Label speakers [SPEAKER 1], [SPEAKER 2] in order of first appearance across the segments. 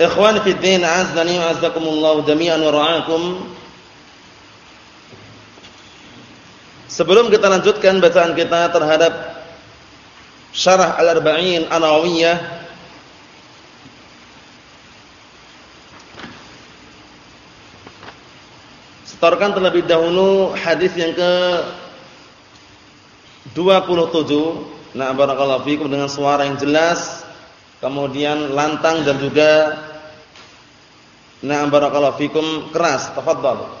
[SPEAKER 1] Ikhwan fi din, azdani wa azzakumullah jami'an wa ra'akum. Sebelum kita lanjutkan bacaan kita terhadap Syarah Al-Arba'in An-Nawawiyah Setorkan terlebih dahulu hadis yang ke 27. Nah, barakallahu fikum dengan suara yang jelas, kemudian lantang dan juga Na'am barakallahu fikum. Keras, tafadhal.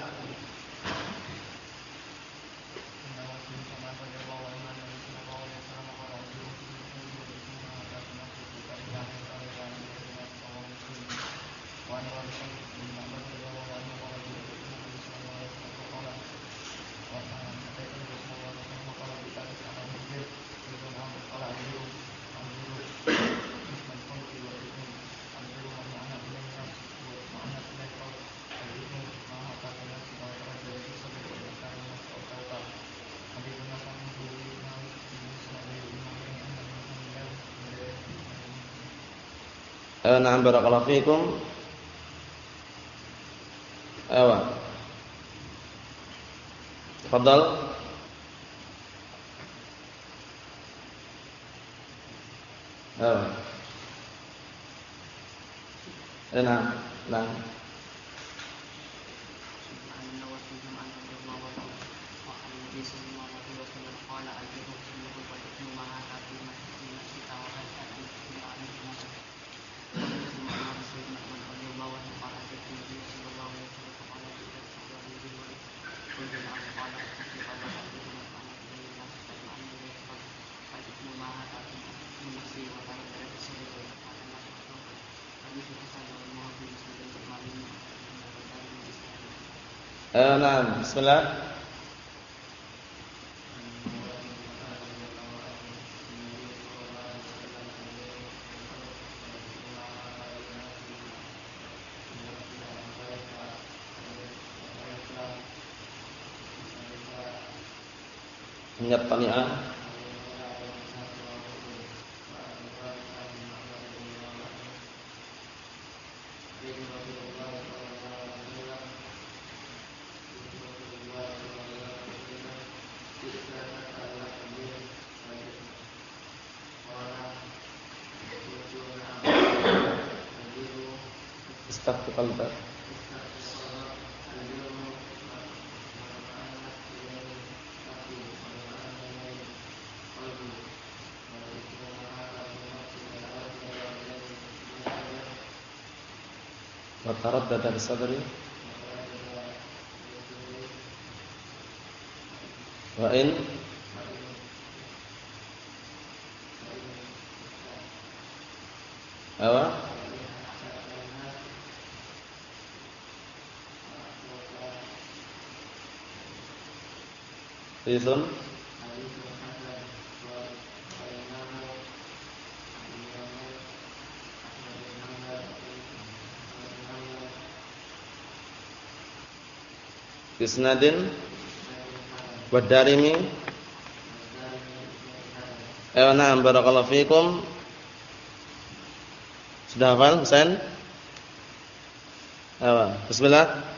[SPEAKER 1] barakallahu fikum. Ayo. Tafadhal. Ayo. Enak. Nah. Eh, nah, bismillah. وتردد بصدري. وإن أو في ظلم
[SPEAKER 2] Rizun. Isnadin Wadarimi Eh, na'am barakallahu fikum. Sudah hafal, Husain? Ayo, bismillah.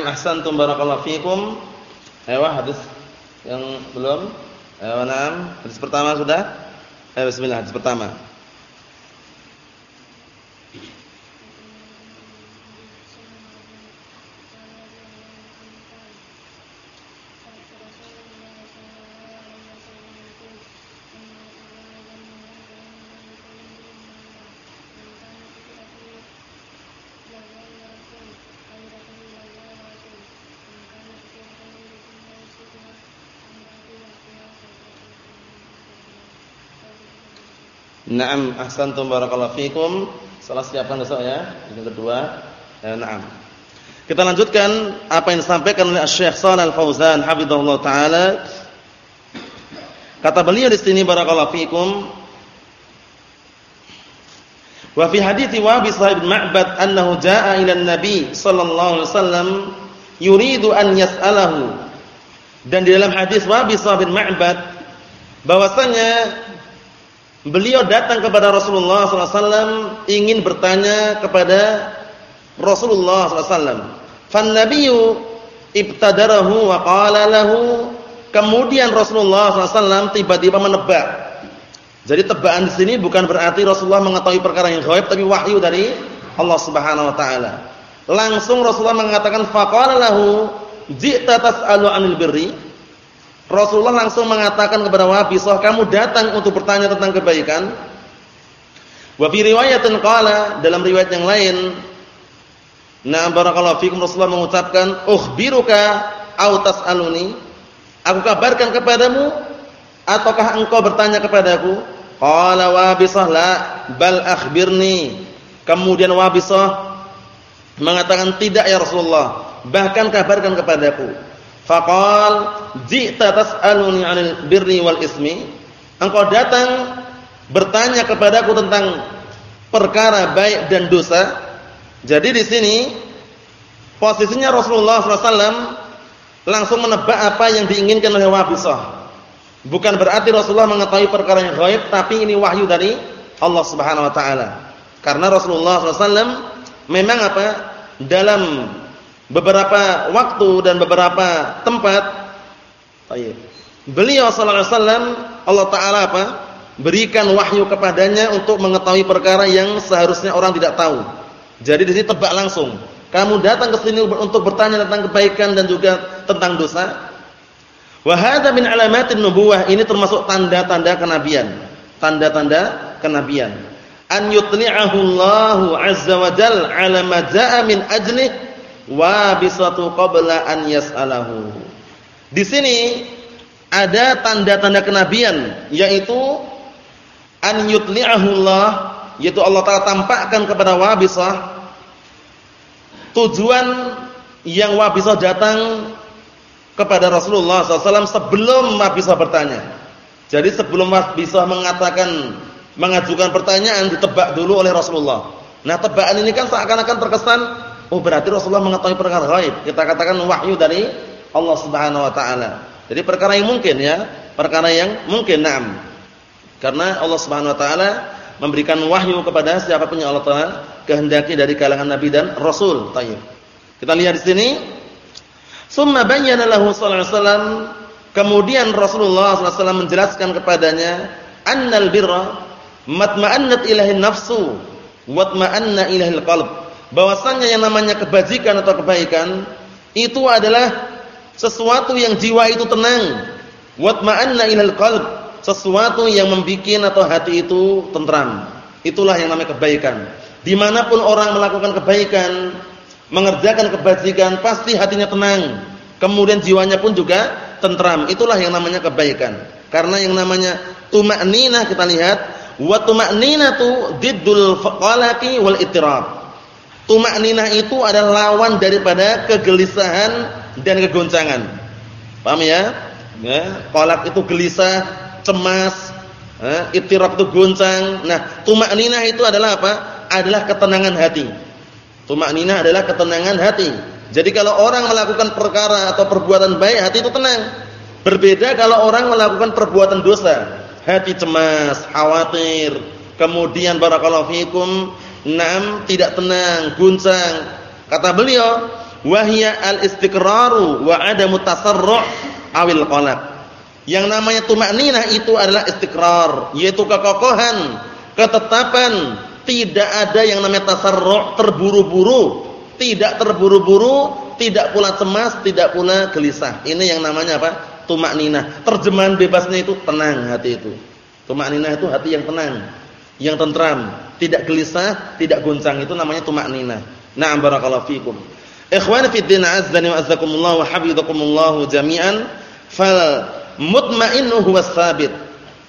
[SPEAKER 2] Naam ahsantum barakallahu fikum. Ayo hadis yang belum? Ayo naam. Hadis pertama sudah? Ayo bismillah hadis pertama. Naam, ahsantum barakallahu fikum. Salah siapkan besok ya. Yang kedua. Ya, naam. Kita lanjutkan apa yang disampaikan oleh Syekh Shalal Al-Fauzan hafizahullah taala. Kata beliau di sini barakallahu fikum. Wa fi hadits Wabi sahib Ma'bad annahu jaa'a ila an-nabi sallallahu alaihi wasallam yuridu an yas'alahu. Dan di dalam hadis Wabi sahib Ma'bad bahwasanya Beliau datang kepada Rasulullah SAW ingin bertanya kepada Rasulullah SAW. Fan Nabiyu ibtadarahu wa qala lahu. Kemudian Rasulullah SAW tiba-tiba menebak. Jadi tebakan di sini bukan berarti Rasulullah mengetahui perkara yang gaib, tapi wahyu dari Allah Subhanahu Wa Taala. Langsung Rasulullah mengatakan faqala lahu ji'ta tas'alu 'anil birri Rasulullah langsung mengatakan kepada Wabisah, kamu datang untuk bertanya tentang kebaikan. Wa fi riwayatin qala, dalam riwayat yang lain, Nah barakallahu fikum Rasulullah mengucapkan, "Ukhbiruka aw tas'aluni?" Aku kabarkan kepadamu ataukah engkau bertanya kepadaku? Qala Wabisah la, bal akhbirni. Kemudian Wabisah mengatakan, "Tidak ya Rasulullah, bahkan kabarkan kepadaku." Faqal ji'ta tas'aluni 'anil birri wal ismi? Engkau datang bertanya kepadaku tentang perkara baik dan dosa. Jadi di sini posisinya Rasulullah SAW langsung menebak apa yang diinginkan oleh Wabisah. Bukan berarti Rasulullah mengetahui perkara yang gaib, tapi ini wahyu dari Allah Subhanahu Wa Taala. Karena Rasulullah SAW memang apa dalam beberapa waktu dan beberapa tempat. Baik beliau sallallahu alaihi wasallam Allah taala apa? Berikan wahyu kepadanya untuk mengetahui perkara yang seharusnya orang tidak tahu. Jadi di sini tebak langsung. Kamu datang ke sini untuk bertanya tentang kebaikan dan juga tentang dosa. Wa hadza min alamatin nubuwah. Ini termasuk tanda-tanda kenabian. Tanda-tanda kenabian. An yutli'ahu Allahu azza wa jalla ala ma min ajlihi wa bisatu qabla an yas'alahu. Di sini ada tanda-tanda kenabian yaitu an yutli'ahu Allah yaitu Allah Taala tampakkan kepada Wabisah tujuan yang Wabisah datang kepada Rasulullah SAW sebelum Wabisah bertanya. Jadi sebelum Wabisah mengatakan mengajukan pertanyaan ditebak dulu oleh Rasulullah. Nah tebakan ini kan seakan-akan terkesan Oh berarti Rasulullah mengetahui perkara gaib. Kita katakan wahyu dari Allah Subhanahu wa taala. Jadi perkara yang mungkin ya, perkara yang mungkin na'am. Karena Allah Subhanahu wa taala memberikan wahyu kepada siapa pun yang Allah taala kehendaki dari kalangan nabi dan rasul. Tayyib. Kita lihat di sini. Summa bayyana lahu sallallahu alaihi wasallam kemudian Rasulullah sallallahu alaihi wasallam menjelaskan kepadanya annal birra matma'annat ilahi nafsu watma'anna ilahil qalb. Bahwasanya yang namanya kebajikan atau kebaikan itu adalah sesuatu yang jiwa itu tenang. Watma'anna ilahil qalb, sesuatu yang membuat atau hati itu tentram. Itulah yang namanya kebaikan. Di mana pun orang melakukan kebaikan, mengerjakan kebajikan, pasti hatinya tenang. Kemudian jiwanya pun juga tentram. Itulah yang namanya kebaikan. Karena yang namanya tuma'ninah kita lihat, wa tuma'ninatu diddul qalaqi wal ittirab. Tuma'ninah itu adalah lawan daripada kegelisahan dan kegoncangan. Paham ya? Ya, qalaq itu gelisah, cemas, eh, ittirab itu goncang. Nah, tuma'ninah itu adalah apa? Adalah ketenangan hati. Tuma'ninah adalah ketenangan hati. Jadi kalau orang melakukan perkara atau perbuatan baik, hati itu tenang. Berbeda kalau orang melakukan perbuatan dosa, hati cemas, khawatir, kemudian barakallahu fikum, enam tidak tenang, guncang. Kata beliau, wahya al-istiqraru wa adamu tasarru' awil qalaq. Yang namanya tumakninah itu adalah istiqrar, yaitu kekokohan, ketetapan, tidak ada yang namanya tasarru' terburu-buru tidak terburu-buru, tidak pula cemas, tidak pula gelisah. Ini yang namanya apa? Tumak ninah. Terjemahan bebasnya itu tenang hati itu. Tumak ninah itu hati yang tenang, yang tentram, tidak gelisah, tidak goncang. Itu namanya tumak ninah. Na'am barakallahu fikum. Ikhwani fi din azdani wa azzakumullah wa hafizakumullah jami'an. Fal mutmainnu huwa sabit.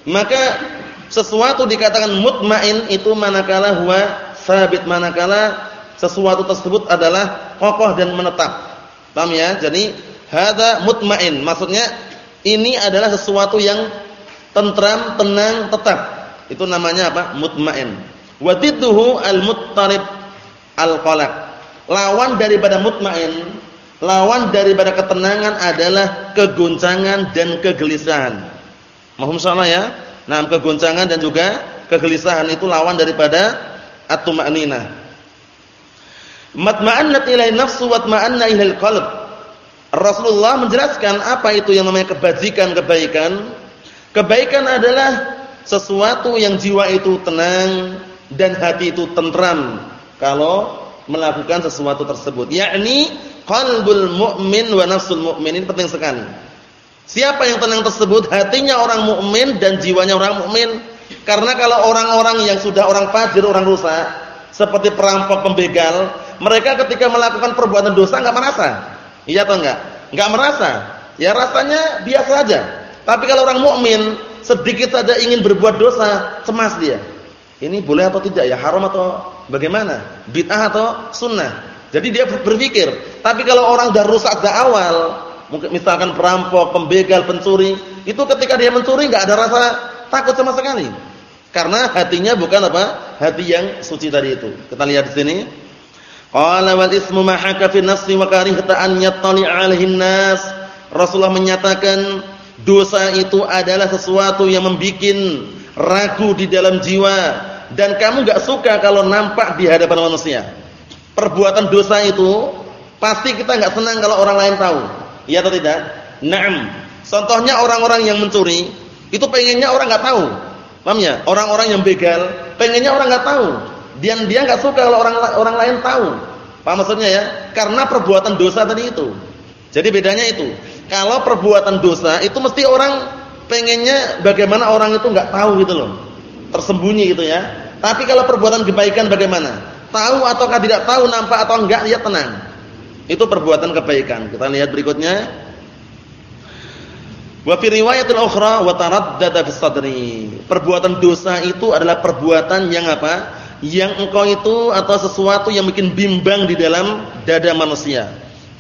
[SPEAKER 2] Maka sesuatu dikatakan mutmain itu manakala huwa sabit manakala sesuatu tersebut adalah kokoh dan menetap. Paham ya? Jadi hadza mutmain. Maksudnya ini adalah sesuatu yang tentram, tenang, tetap. Itu namanya apa? Mutmain. Wa al-muttarib al-qalaq. Lawan daripada mutmain, lawan daripada ketenangan adalah kegoncangan dan kegelisahan. Mohon salah ya. Nah, kegoncangan dan juga kegelisahan itu lawan daripada at-tuma'ninah. Matma'annat ilai nafsu wa tma'anna ilal qalb. Rasulullah menjelaskan apa itu yang namanya kebajikan, kebaikan. Kebaikan adalah sesuatu yang jiwa itu tenang dan hati itu tentram kalau melakukan sesuatu tersebut. Yakni qalbul mu'min wa nafsul mu'min. Ini penting sekali. Siapa yang tenang tersebut? Hatinya orang mukmin dan jiwanya orang mukmin. Karena kalau orang-orang yang sudah orang fajir, orang rusak, seperti perampok, pembegal, mereka ketika melakukan perbuatan dosa enggak merasa. Iya atau enggak? Enggak merasa. Ya rasanya biasa aja. Tapi kalau orang mukmin sedikit saja ingin berbuat dosa, cemas dia. Ini boleh atau tidak ya? Haram atau bagaimana? Bid'ah atau sunnah? Jadi dia berpikir. Tapi kalau orang sudah rusak dari awal, mungkin misalkan perampok, pembegal, pencuri, itu ketika dia mencuri enggak ada rasa takut sama sekali. Karena hatinya bukan apa? Hati yang suci tadi itu. Kita lihat di sini. Qala wal ismu ma haka fi nafsi wa karihta an yattali 'alaihi nas. Rasulullah menyatakan dosa itu adalah sesuatu yang membuat ragu di dalam jiwa dan kamu enggak suka kalau nampak di hadapan manusia. Perbuatan dosa itu pasti kita enggak senang kalau orang lain tahu. Iya atau tidak? Naam. Contohnya orang-orang yang mencuri, itu pengennya orang enggak tahu. Paham ya? Orang-orang yang begal, pengennya orang enggak tahu. Dia dia enggak suka kalau orang orang lain tahu. Paham maksudnya ya? Karena perbuatan dosa tadi itu. Jadi bedanya itu. Kalau perbuatan dosa itu mesti orang pengennya bagaimana orang itu enggak tahu gitu loh. Tersembunyi gitu ya. Tapi kalau perbuatan kebaikan bagaimana? Tahu ataukah tidak tahu, nampak atau enggak, dia tenang. Itu perbuatan kebaikan. Kita lihat berikutnya. Wa fi riwayatil ukhra wa taraddada fi sadri. Perbuatan dosa itu adalah perbuatan yang apa? yang engkau itu atau sesuatu yang bikin bimbang di dalam dada manusia.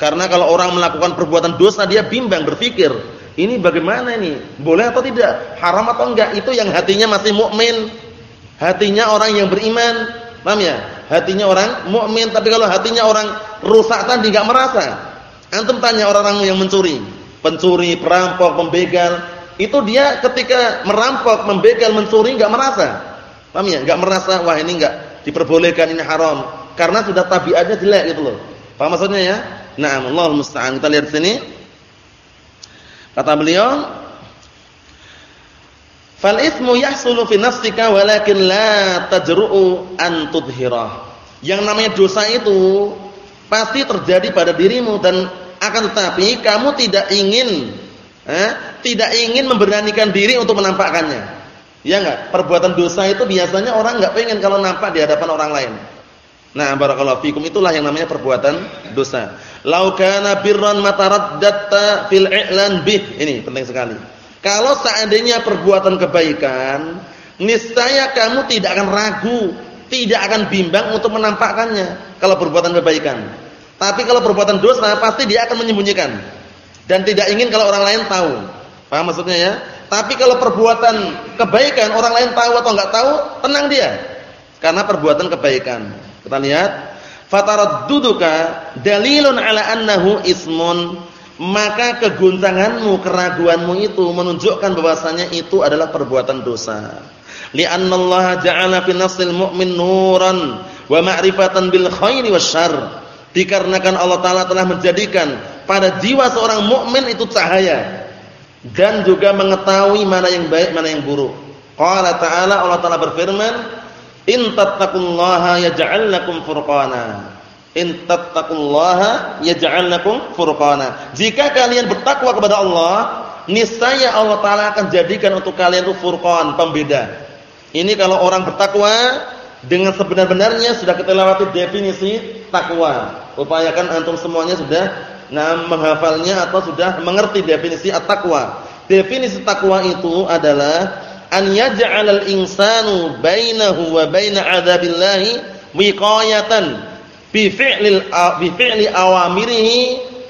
[SPEAKER 2] Karena kalau orang melakukan perbuatan dosa dia bimbang berpikir, ini bagaimana ini? Boleh atau tidak? Haram atau enggak? Itu yang hatinya masih mukmin. Hatinya orang yang beriman. Paham ya? Hatinya orang mukmin, tapi kalau hatinya orang rusak tadi enggak merasa. Antum tanya orang-orang yang mencuri, pencuri, perampok, pembegal, itu dia ketika merampok, membegal, mencuri enggak merasa. Paham ya? Enggak merasa wah ini enggak diperbolehkan ini haram karena sudah tabiatnya jelek gitu loh. Paham maksudnya ya? Nah, Allah musta'an. Kita lihat sini. Kata beliau, Fal itsmu yahsulu fi nafsika walakin la tajru'u an tudhirah. Yang namanya dosa itu pasti terjadi pada dirimu dan akan tetapi kamu tidak ingin eh, tidak ingin memberanikan diri untuk menampakkannya. Ya enggak? Perbuatan dosa itu biasanya orang enggak pengen kalau nampak di hadapan orang lain. Nah, barakallahu fikum itulah yang namanya perbuatan dosa. Lau kana birran mataraddatta fil i'lan bih. Ini penting sekali. Kalau seandainya perbuatan kebaikan, niscaya kamu tidak akan ragu, tidak akan bimbang untuk menampakkannya kalau perbuatan kebaikan. Tapi kalau perbuatan dosa pasti dia akan menyembunyikan dan tidak ingin kalau orang lain tahu. Paham maksudnya ya? Tapi kalau perbuatan kebaikan orang lain tahu atau enggak tahu, tenang dia. Karena perbuatan kebaikan. Kita lihat, fataradduduka dalilun ala annahu ismun maka keguncanganmu, keraguanmu itu menunjukkan bahwasanya itu adalah perbuatan dosa. Li'anna Allah ja'ala fi nafsil mu'min nuran wa ma'rifatan bil khairi wasyarr. Dikarenakan Allah taala telah menjadikan pada jiwa seorang mukmin itu cahaya dan juga mengetahui mana yang baik, mana yang buruk. Qala ta'ala Allah taala berfirman, "In tattaqullaha yaj'al lakum furqana." In tattaqullaha yaj'al lakum furqana. Jika kalian bertakwa kepada Allah, niscaya Allah taala akan jadikan untuk kalian itu furqan, pembeda. Ini kalau orang bertakwa dengan sebenar-benarnya sudah kita lewati definisi takwa. Upayakan antum semuanya sudah nah menghafalnya atau sudah mengerti definisi at-taqwa. Definisi takwa itu adalah an yaj'alal insanu bainahu wa baina 'adzabillahi wiqayatan bi fi'lil bi fi'li awamirihi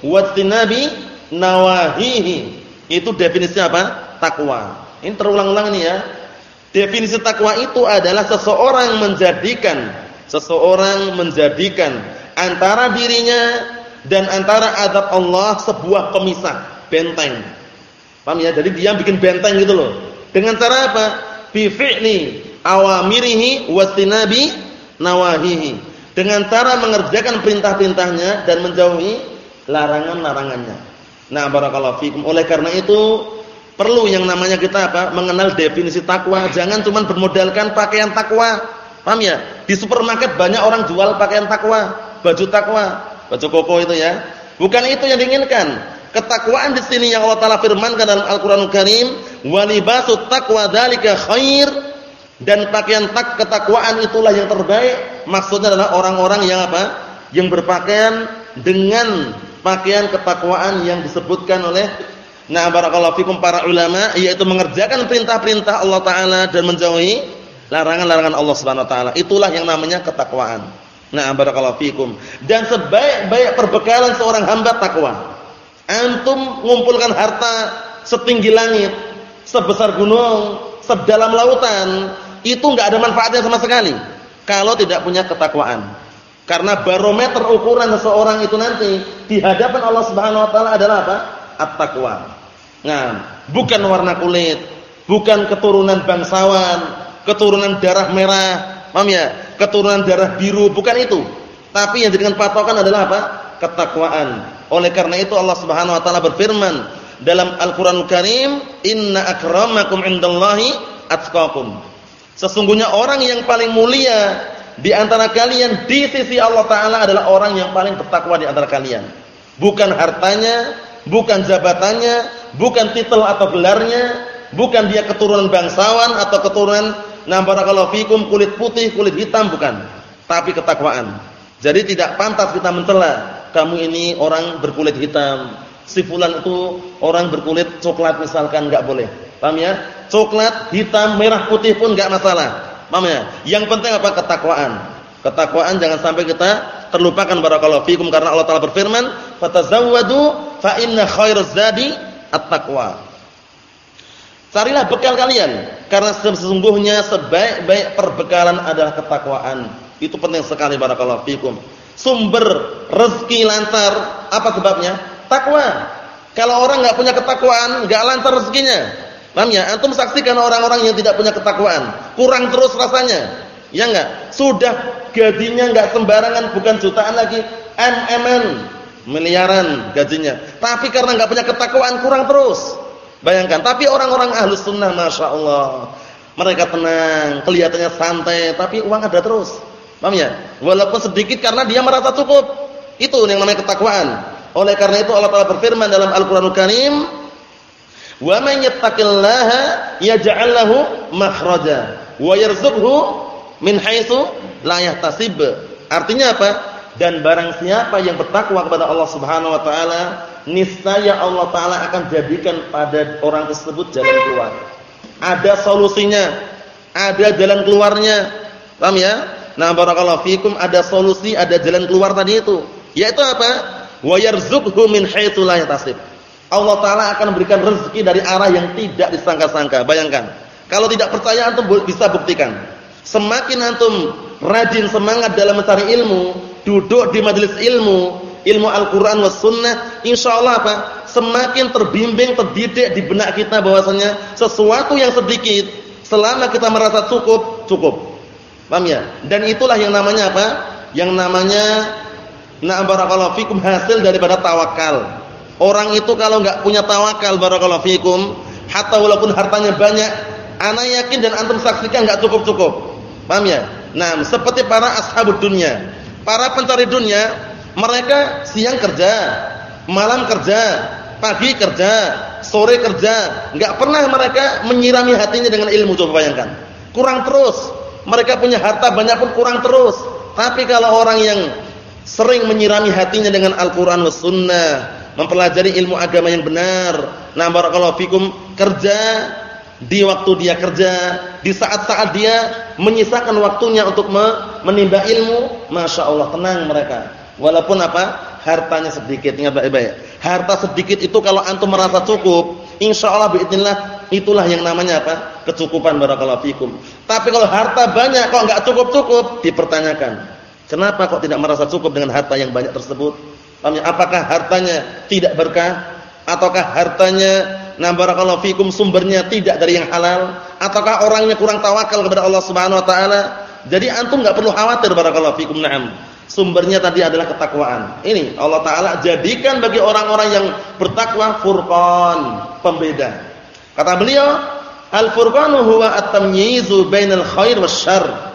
[SPEAKER 2] wa tinabi nawahihi. Itu definisi apa? Takwa. Ini terulang-ulang nih ya. Definisi takwa itu adalah seseorang menjadikan seseorang menjadikan antara dirinya dan antara adab Allah sebuah pemisah, benteng. Paham ya? Jadi dia bikin benteng gitu loh. Dengan cara apa? Bi fi'li awamirihi tinabi nawahihi dengan cara mengerjakan perintah-perintahnya dan menjauhi larangan-larangannya. Nah, barakallahu fikum. Oleh karena itu perlu yang namanya kita apa? Mengenal definisi takwa. Jangan cuma bermodalkan pakaian takwa. Paham ya? Di supermarket banyak orang jual pakaian takwa, baju takwa, baju koko itu ya. Bukan itu yang diinginkan. Ketakwaan di sini yang Allah Taala firmankan dalam Al-Qur'anul Karim, "Wa libasut taqwa dzalika khair." Dan pakaian tak ketakwaan itulah yang terbaik maksudnya adalah orang-orang yang apa? Yang berpakaian dengan pakaian ketakwaan yang disebutkan oleh Nah barakallahu fikum para ulama yaitu mengerjakan perintah-perintah Allah taala dan menjauhi larangan-larangan Allah Subhanahu wa taala. Itulah yang namanya ketakwaan. Nah barakallahu fikum. Dan sebaik-baik perbekalan seorang hamba takwa. Antum mengumpulkan harta setinggi langit, sebesar gunung, sedalam lautan, itu enggak ada manfaatnya sama sekali kalau tidak punya ketakwaan. Karena barometer ukuran seseorang itu nanti di hadapan Allah Subhanahu wa taala adalah apa? At-taqwa. Nah, bukan warna kulit, bukan keturunan bangsawan, keturunan darah merah, paham ya? Keturunan darah biru, bukan itu. Tapi yang dengan patokan adalah apa? Ketakwaan. Oleh karena itu Allah Subhanahu wa taala berfirman dalam Al-Qur'an Karim, "Inna akramakum indallahi atqakum." Sesungguhnya orang yang paling mulia di antara kalian di sisi Allah Taala adalah orang yang paling bertakwa di antara kalian. Bukan hartanya, bukan jabatannya, bukan titel atau gelarnya, bukan dia keturunan bangsawan atau keturunan nah barakallahu fikum kulit putih, kulit hitam bukan, tapi ketakwaan. Jadi tidak pantas kita mencela kamu ini orang berkulit hitam, si fulan itu orang berkulit coklat misalkan enggak boleh. Paham ya? coklat, hitam, merah, putih pun enggak masalah. Paham ya? Yang penting apa? Ketakwaan. Ketakwaan jangan sampai kita terlupakan barakallahu fikum karena Allah Taala berfirman, "Fatazawwadu fa inna khairaz zadi at-taqwa." Carilah bekal kalian karena sesungguhnya sebaik-baik perbekalan adalah ketakwaan. Itu penting sekali barakallahu fikum. Sumber rezeki lancar apa sebabnya? Takwa. Kalau orang enggak punya ketakwaan, enggak lancar rezekinya. Paham ya? Antum saksikan orang-orang yang tidak punya ketakwaan, kurang terus rasanya. Ya enggak? Sudah gajinya enggak sembarangan, bukan jutaan lagi, mm miliaran gajinya. Tapi karena enggak punya ketakwaan, kurang terus. Bayangkan, tapi orang-orang ahlus sunnah Masya Allah. Mereka tenang, kelihatannya santai, tapi uang ada terus. Paham ya? Walaupun sedikit karena dia merasa cukup. Itu yang namanya ketakwaan. Oleh karena itu Allah Taala berfirman dalam Al-Qur'anul Karim, "Wa man yattaqillaha yaj'al lahu makhraja wa yarzuqhu min haitsu la yahtasib." Artinya apa? Dan barang siapa yang bertakwa kepada Allah Subhanahu wa taala, niscaya Allah taala akan jadikan pada orang tersebut jalan keluar. Ada solusinya, ada jalan keluarnya. Paham ya? Nah, barakallahu fikum ada solusi, ada jalan keluar tadi itu. Yaitu apa? Wa yarzuqhu min haitsu la yahtasib. Allah taala akan memberikan rezeki dari arah yang tidak disangka-sangka. Bayangkan. Kalau tidak percaya antum bisa buktikan. Semakin antum rajin semangat dalam mencari ilmu, duduk di majelis ilmu, ilmu Al-Qur'an was sunnah, insyaallah apa? Semakin terbimbing, terdidik di benak kita bahwasanya sesuatu yang sedikit selama kita merasa cukup, cukup. Paham ya? Dan itulah yang namanya apa? Yang namanya na'am barakallahu fikum hasil daripada tawakal. Orang itu kalau enggak punya tawakal barakallahu fikum, hatta walaupun hartanya banyak, ana yakin dan antum saksikan enggak cukup-cukup. Paham ya? Nah, seperti para ashabud dunia. Para pencari dunia, mereka siang kerja, malam kerja, pagi kerja, sore kerja, enggak pernah mereka menyirami hatinya dengan ilmu coba bayangkan. Kurang terus mereka punya harta banyak pun kurang terus. Tapi kalau orang yang sering menyirami hatinya dengan Al-Qur'an was sunnah, mempelajari ilmu agama yang benar, nah barakallahu fikum kerja di waktu dia kerja, di saat-saat dia menyisakan waktunya untuk menimba ilmu, Masya Allah tenang mereka. Walaupun apa? Hartanya sedikit, ingat baik-baik. Harta sedikit itu kalau antum merasa cukup, insya Allah biidznillah Itulah yang namanya apa? Kecukupan barakallahu fikum. Tapi kalau harta banyak kok enggak cukup-cukup, dipertanyakan. Kenapa kok tidak merasa cukup dengan harta yang banyak tersebut? Apakah hartanya tidak berkah ataukah hartanya nah barakallahu fikum sumbernya tidak dari yang halal ataukah orangnya kurang tawakal kepada Allah Subhanahu wa taala? Jadi antum enggak perlu khawatir barakallahu fikum. Naam. Sumbernya tadi adalah ketakwaan. Ini Allah taala jadikan bagi orang-orang yang bertakwa furqan, pembeda. Kata beliau, al-furqanu huwa at-tamyizu bainal khair wasyarr.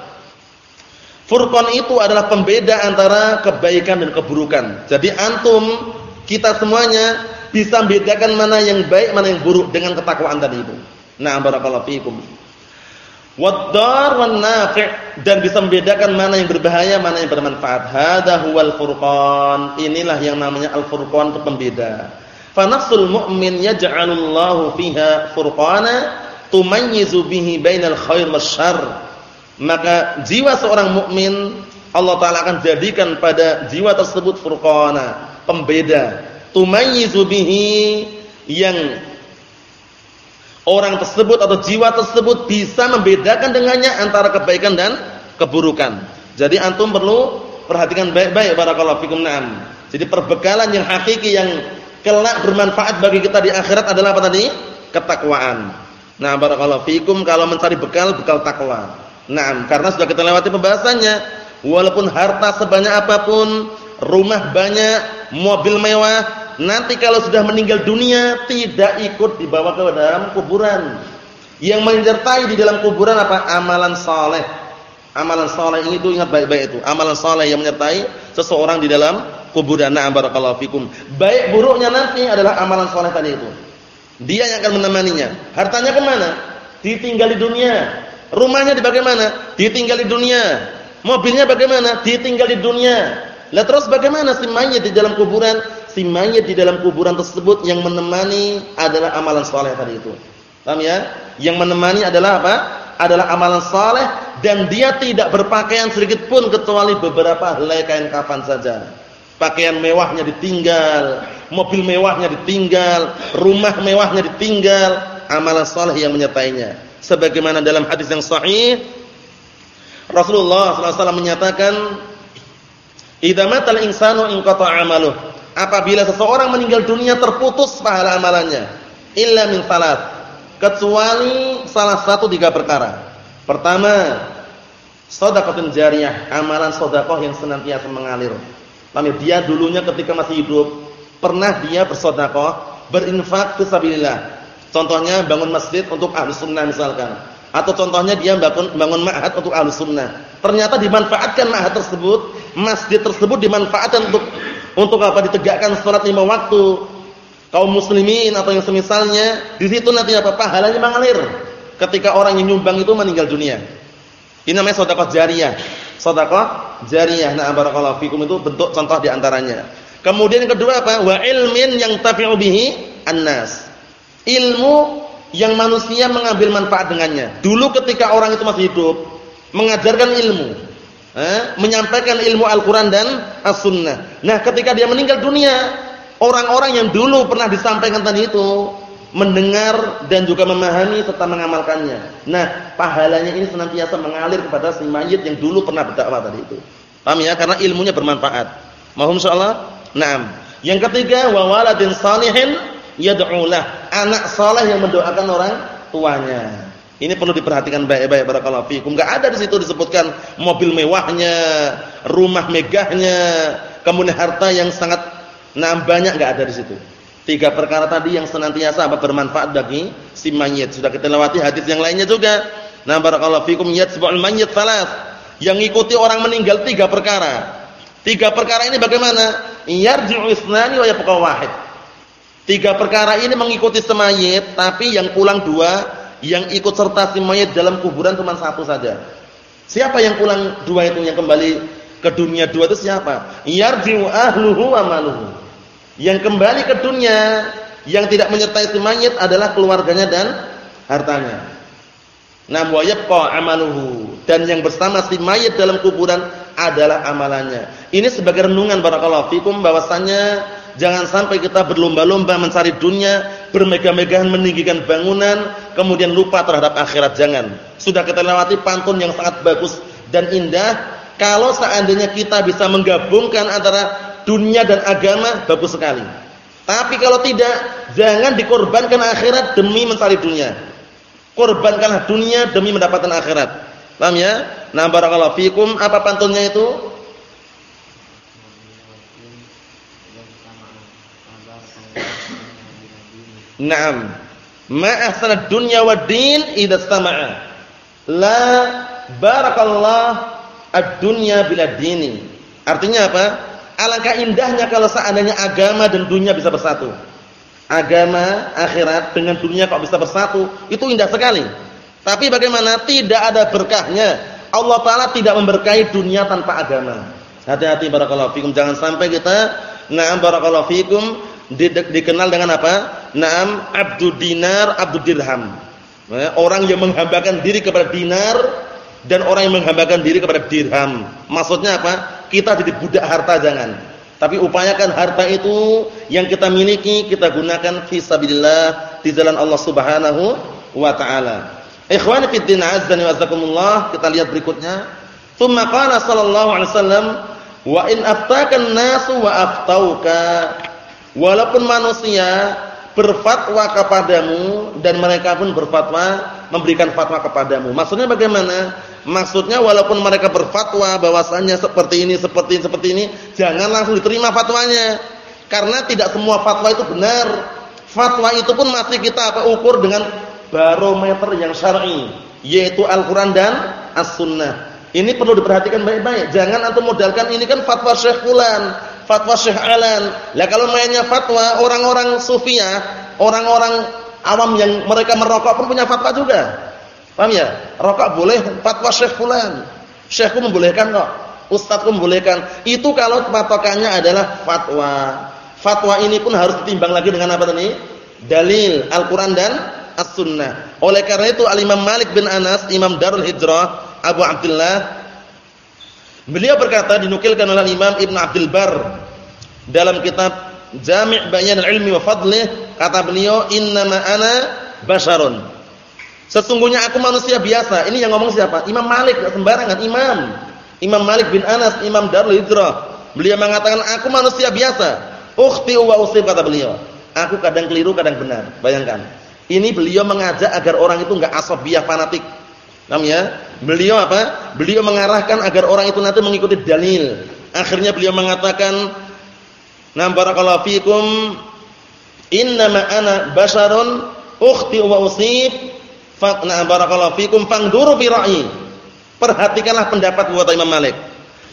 [SPEAKER 2] Furqan itu adalah pembeda antara kebaikan dan keburukan. Jadi antum kita semuanya bisa membedakan mana yang baik, mana yang buruk dengan ketakwaan tadi itu. Nah, barakallahu fiikum. Wad-dar wan nafi' dan bisa membedakan mana yang berbahaya, mana yang bermanfaat. Hadza huwal furqan. Inilah yang namanya al-furqan pembeda. Fa nafsul mu'min yaj'alullahu fiha furqana tumayyizu bihi bainal khair wasyarr. Maka jiwa seorang mukmin Allah taala akan jadikan pada jiwa tersebut furqana, pembeda. Tumayyizu bihi yang orang tersebut atau jiwa tersebut bisa membedakan dengannya antara kebaikan dan keburukan. Jadi antum perlu perhatikan baik-baik barakallahu fikum na'am. Jadi perbekalan yang hakiki yang kelak bermanfaat bagi kita di akhirat adalah apa tadi? Ketakwaan. Nah, barakallahu fikum kalau mencari bekal, bekal takwa. Nah, karena sudah kita lewati pembahasannya, walaupun harta sebanyak apa pun, rumah banyak, mobil mewah, nanti kalau sudah meninggal dunia tidak ikut dibawa ke dalam kuburan. Yang menyertai di dalam kuburan apa? Amalan saleh. Amalan saleh itu ingat baik-baik itu. Amalan saleh yang menyertai seseorang di dalam kuburan. Na'am barakallahu fikum. Baik buruknya nanti adalah amalan soleh tadi itu. Dia yang akan menemaninya. Hartanya ke mana? Ditinggal di dunia. Rumahnya di bagaimana? Ditinggal di dunia. Mobilnya bagaimana? Ditinggal di dunia. Lah terus bagaimana si mayit di dalam kuburan? Si mayit di dalam kuburan tersebut yang menemani adalah amalan soleh tadi itu. Paham ya? Yang menemani adalah apa? Adalah amalan soleh dan dia tidak berpakaian sedikit pun kecuali beberapa helai kain kafan saja. Pakaian mewahnya ditinggal, mobil mewahnya ditinggal, rumah mewahnya ditinggal, amalan saleh yang menyertainya. Sebagaimana dalam hadis yang sahih Rasulullah SAW menyatakan, "Idza matal insanu inqata'a 'amaluh." Apabila seseorang meninggal dunia terputus pahala amalannya, illa min salat, kecuali salah satu tiga perkara. Pertama, sedekah jariyah, amalan sedekah yang senantiasa mengalir. Paham ya? Dia dulunya ketika masih hidup pernah dia bersedekah, berinfak fisabilillah. Contohnya bangun masjid untuk ahlu sunnah misalkan. Atau contohnya dia bangun, bangun ma'had untuk ahlu sunnah. Ternyata dimanfaatkan ma'had tersebut, masjid tersebut dimanfaatkan untuk untuk apa? Ditegakkan sholat lima waktu. Kaum muslimin atau yang semisalnya, di situ nanti apa? Pahalanya mengalir. Ketika orang yang nyumbang itu meninggal dunia. Ini namanya sedekah jariyah. Sedekah jariyah. Nah, barakallahu fikum itu bentuk contoh di antaranya. Kemudian yang kedua apa? Wa ilmin yang tafi'u bihi annas. Ilmu yang manusia mengambil manfaat dengannya. Dulu ketika orang itu masih hidup, mengajarkan ilmu, eh, menyampaikan ilmu Al-Qur'an dan As-Sunnah. Nah, ketika dia meninggal dunia, orang-orang yang dulu pernah disampaikan tadi itu mendengar dan juga memahami serta mengamalkannya. Nah, pahalanya ini senantiasa mengalir kepada si mayit yang dulu pernah berdakwah tadi itu. Paham ya? Karena ilmunya bermanfaat. Mohon insyaallah. Naam. Yang ketiga, wa waladin salihin yad'ulah. Anak saleh yang mendoakan orang tuanya. Ini perlu diperhatikan baik-baik barakallahu fikum. Enggak ada di situ disebutkan mobil mewahnya, rumah megahnya, kemudian harta yang sangat nah banyak enggak ada di situ. Tiga perkara tadi yang senantiasa apa bermanfaat bagi si mayit. Sudah kita lewati hadis yang lainnya juga. Nah barakallahu fikum yatsba'ul mayyit salas. Yang ikuti orang meninggal tiga perkara. Tiga perkara ini bagaimana? Yarji'u isnani wa yabqa wahid. Tiga perkara ini mengikuti semayit, tapi yang pulang dua, yang ikut serta si mayit dalam kuburan cuma satu saja. Siapa yang pulang dua itu yang kembali ke dunia dua itu siapa? Yarji'u ahluhu wa. Yang kembali ke dunia yang tidak menyertai si mayit adalah keluarganya dan hartanya. Nah, wa yabqa amaluhu dan yang bersama si mayit dalam kuburan adalah amalannya. Ini sebagai renungan barakallahu fikum bahwasannya Jangan sampai kita berlomba-lomba mencari dunia, bermegah-megahan meninggikan bangunan, kemudian lupa terhadap akhirat. Jangan. Sudah kita lewati pantun yang sangat bagus dan indah. Kalau seandainya kita bisa menggabungkan antara dunia dan agama, bagus sekali. Tapi kalau tidak, jangan dikorbankan akhirat demi mencari dunia. Korbankanlah dunia demi mendapatkan akhirat. Paham ya? Nah, barakallahu fikum. Apa pantunnya itu? Naam. Ma ahsana dunya wad din idza istama'a. La barakallah ad-dunya bila dini. Artinya apa? Alangkah indahnya kalau seandainya agama dan dunia bisa bersatu. Agama, akhirat dengan dunia kok bisa bersatu, itu indah sekali. Tapi bagaimana? Tidak ada berkahnya. Allah taala tidak memberkahi dunia tanpa agama. Hati-hati barakallahu fikum jangan sampai kita na'am barakallahu fikum di, dikenal dengan apa? Naam abdu dinar, abdu dirham. Nah, orang yang menghambakan diri kepada dinar dan orang yang menghambakan diri kepada dirham. Maksudnya apa? Kita jadi budak harta jangan. Tapi upayakan harta itu yang kita miliki kita gunakan fi sabilillah di jalan Allah Subhanahu wa taala. Ikhwani fid din azza wa jazakumullah, kita lihat berikutnya. Tsumma qala sallallahu alaihi wasallam, "Wa in aftakan nasu wa aftauka" Walaupun manusia berfatwa kepadamu dan mereka pun berfatwa memberikan fatwa kepadamu. Maksudnya bagaimana? Maksudnya walaupun mereka berfatwa bahwasannya seperti ini, seperti ini, seperti ini, jangan langsung diterima fatwanya. Karena tidak semua fatwa itu benar. Fatwa itu pun masih kita apa ukur dengan barometer yang syar'i, yaitu Al-Qur'an dan As-Sunnah. Ini perlu diperhatikan baik-baik. Jangan antum modalkan ini kan fatwa Syekh fulan fatwa Syekh Alan. Lah kalau mainnya fatwa orang-orang sufiyah, orang-orang awam yang mereka merokok pun punya fatwa juga. Paham ya? Rokok boleh, fatwa Syekh fulan. Syekhku membolehkan kok. Ustazku membolehkan. Itu kalau patokannya adalah fatwa. Fatwa ini pun harus ditimbang lagi dengan apa tadi? Dalil Al-Qur'an dan As-Sunnah. Oleh karena itu Al-Imam Malik bin Anas, Imam Darul Hijrah, Abu Abdullah Beliau berkata dinukilkan oleh Imam Ibn Abdul Bar dalam kitab Jami' Bayan al-Ilmi wa Fadlih kata beliau innama ana basharun. Sesungguhnya aku manusia biasa. Ini yang ngomong siapa? Imam Malik, sembarangan imam. Imam Malik bin Anas, Imam Darul Hijrah. Beliau mengatakan aku manusia biasa. Ukhti wa usib kata beliau. Aku kadang keliru, kadang benar. Bayangkan. Ini beliau mengajak agar orang itu enggak asabiyah fanatik. Namanya Beliau apa? Beliau mengarahkan agar orang itu nanti mengikuti dalil. Akhirnya beliau mengatakan, "Na barakallahu fikum, innama ana basharun ukhti wa usib fa na barakallahu fikum fangduru fi ra'yi. Perhatikanlah pendapat buat Imam Malik.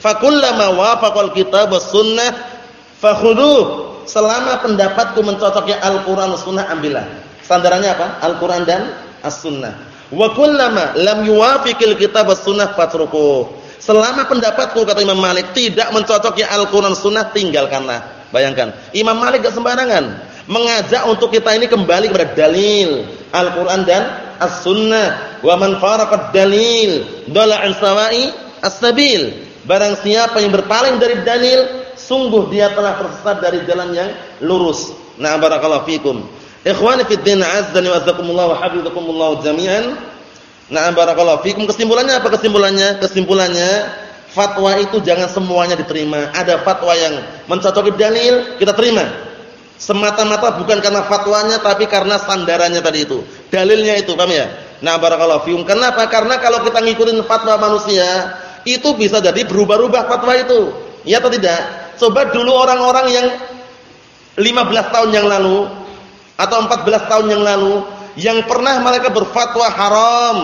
[SPEAKER 2] Fa kullama wafaqal kitab was sunnah fakhudhu. Selama pendapatku mencocoki Al-Qur'an sunnah ambillah. Sandarannya apa? Al-Qur'an dan As-Sunnah. Wa kullama lam yuwafiqil kitab was sunnah fatruku. Selama pendapatku kata Imam Malik tidak mencocoki Al-Qur'an sunnah tinggalkanlah. Bayangkan, Imam Malik gak sembarangan mengajak untuk kita ini kembali kepada dalil Al-Qur'an dan As-Sunnah. Wa man faraqad dalil dalla an sawa'i as-sabil. Barang siapa yang berpaling dari dalil, sungguh dia telah tersesat dari jalan yang lurus. Nah, barakallahu fikum. Ikhwani fid din azdani wa azakumullah wa hafizakumullah jami'an. Nah, barakallahu fikum. Kesimpulannya apa kesimpulannya? Kesimpulannya fatwa itu jangan semuanya diterima. Ada fatwa yang mencocoki dalil, kita terima. Semata-mata bukan karena fatwanya tapi karena sandarannya tadi itu. Dalilnya itu, paham ya? Nah, barakallahu fikum. Kenapa? Karena kalau kita ngikutin fatwa manusia, itu bisa jadi berubah-ubah fatwa itu. Ya atau tidak? Coba dulu orang-orang yang 15 tahun yang lalu atau 14 tahun yang lalu yang pernah mereka berfatwa haram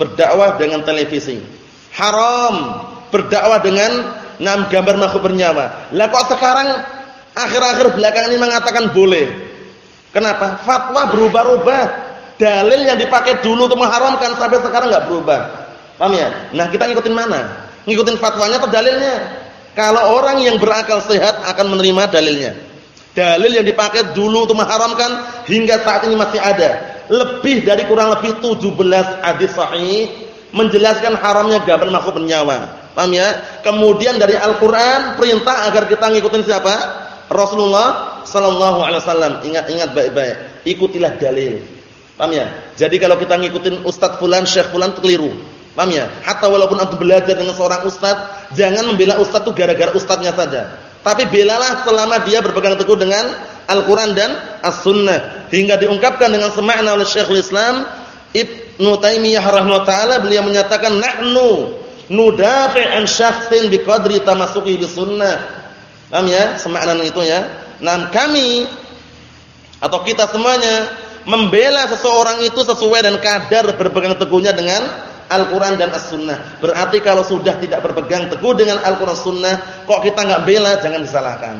[SPEAKER 2] berdakwah dengan televisi. Haram berdakwah dengan enam gambar makhluk bernyawa. Lah kok sekarang akhir-akhir belakangan ini mengatakan boleh. Kenapa? Fatwa berubah-ubah. Dalil yang dipakai dulu untuk mengharamkan sampai sekarang enggak berubah. Paham ya? Nah, kita ngikutin mana? Ngikutin fatwanya atau dalilnya? Kalau orang yang berakal sehat akan menerima dalilnya. Dalil yang dipakai dulu untuk mengharamkan hingga saat ini masih ada. Lebih dari kurang lebih 17 hadis sahih menjelaskan haramnya gambar makhluk bernyawa. Paham ya? Kemudian dari Al-Qur'an perintah agar kita ngikutin siapa? Rasulullah sallallahu alaihi wasallam. Ingat-ingat baik-baik. Ikutilah dalil. Paham ya? Jadi kalau kita ngikutin ustaz fulan, syekh fulan keliru. Paham ya? Hatta walaupun antum belajar dengan seorang ustaz, jangan membela ustaz itu gara-gara ustaznya saja. Tapi belalah selama dia berpegang teguh dengan Al-Qur'an dan As-Sunnah hingga diungkapkan dengan semakna oleh Syekhul Islam Ibnu Taimiyah rahimahullah taala beliau menyatakan nahnu nudafi' an syakhsin biqadri tamassuki bis sunnah. Paham ya? Semakna itu ya. Nah, kami atau kita semuanya membela seseorang itu sesuai dan kadar berpegang teguhnya dengan Al-Quran dan As-Sunnah. Berarti kalau sudah tidak berpegang teguh dengan Al-Quran Sunnah, kok kita nggak bela, jangan disalahkan.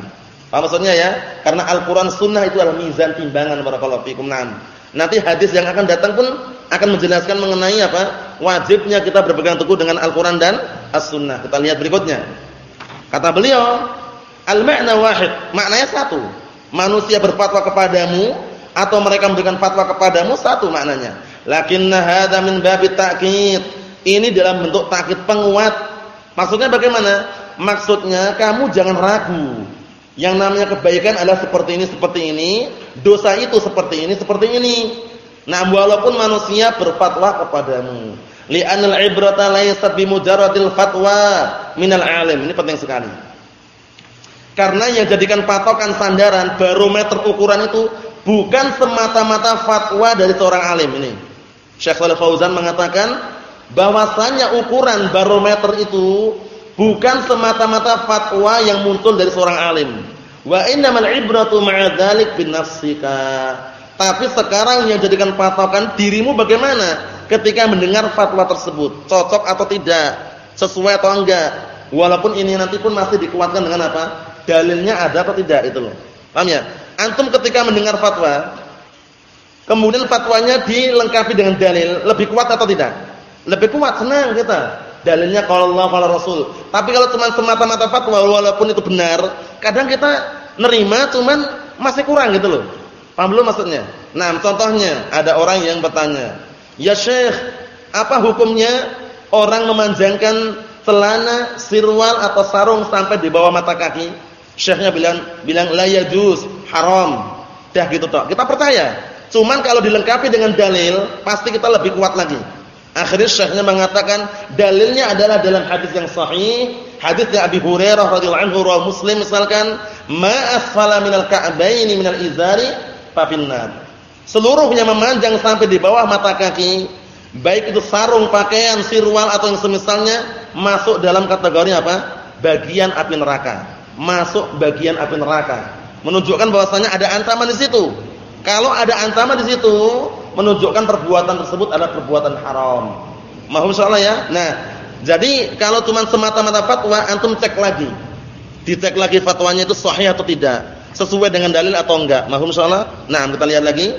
[SPEAKER 2] Apa maksudnya ya? Karena Al-Quran Sunnah itu adalah mizan timbangan. Nanti hadis yang akan datang pun akan menjelaskan mengenai apa? Wajibnya kita berpegang teguh dengan Al-Quran dan As-Sunnah. Kita lihat berikutnya. Kata beliau, al-ma'na wahid. Maknanya satu. Manusia berfatwa kepadamu atau mereka memberikan fatwa kepadamu satu maknanya Lakinna hadza min babit ta'kid. Ini dalam bentuk takkid penguat. Maksudnya bagaimana? Maksudnya kamu jangan ragu. Yang namanya kebaikan adalah seperti ini, seperti ini. Dosa itu seperti ini, seperti ini. Nah, walaupun manusia berfatwa kepadamu. Li'anal ibrata laysat bimujarradil fatwa minal alim. Ini penting sekali. Karena yang jadikan patokan sandaran barometer ukuran itu bukan semata-mata fatwa dari seorang alim ini. Syekh Shalih Fauzan mengatakan bahwasanya ukuran barometer itu bukan semata-mata fatwa yang muncul dari seorang alim. Wa innamal ibratu ma'a bin nafsika. Tapi sekarang yang jadikan patokan dirimu bagaimana ketika mendengar fatwa tersebut, cocok atau tidak, sesuai atau enggak. Walaupun ini nanti pun masih dikuatkan dengan apa? Dalilnya ada atau tidak itu loh. Paham ya? Antum ketika mendengar fatwa, Kemudian fatwanya dilengkapi dengan dalil, lebih kuat atau tidak? Lebih kuat, senang kita. Dalilnya kalau Allah kalau Rasul. Tapi kalau cuma semata-mata fatwa walaupun itu benar, kadang kita nerima cuman masih kurang gitu loh. Paham belum maksudnya? Nah, contohnya ada orang yang bertanya, "Ya Syekh, apa hukumnya orang memanjangkan celana, sirwal atau sarung sampai di bawah mata kaki?" Syekhnya bilang bilang la yajuz, haram. Dah gitu toh. Kita percaya. Cuman kalau dilengkapi dengan dalil, pasti kita lebih kuat lagi. Akhirnya syekhnya mengatakan dalilnya adalah dalam hadis yang sahih, hadis yang Abi Hurairah radhiyallahu anhu rawi Muslim misalkan, "Ma asfala minal ka'baini minal izari fa finnar." Seluruhnya memanjang sampai di bawah mata kaki, baik itu sarung, pakaian, sirwal atau yang semisalnya, masuk dalam kategori apa? Bagian api neraka. Masuk bagian api neraka. Menunjukkan bahwasanya ada ancaman di situ. Kalau ada ancaman di situ, menunjukkan perbuatan tersebut adalah perbuatan haram. Mahum soalnya ya. Nah, jadi kalau cuma semata-mata fatwa, antum cek lagi. Dicek lagi fatwanya itu sahih atau tidak, sesuai dengan dalil atau enggak. Mahum soalnya. Nah, kita lihat lagi.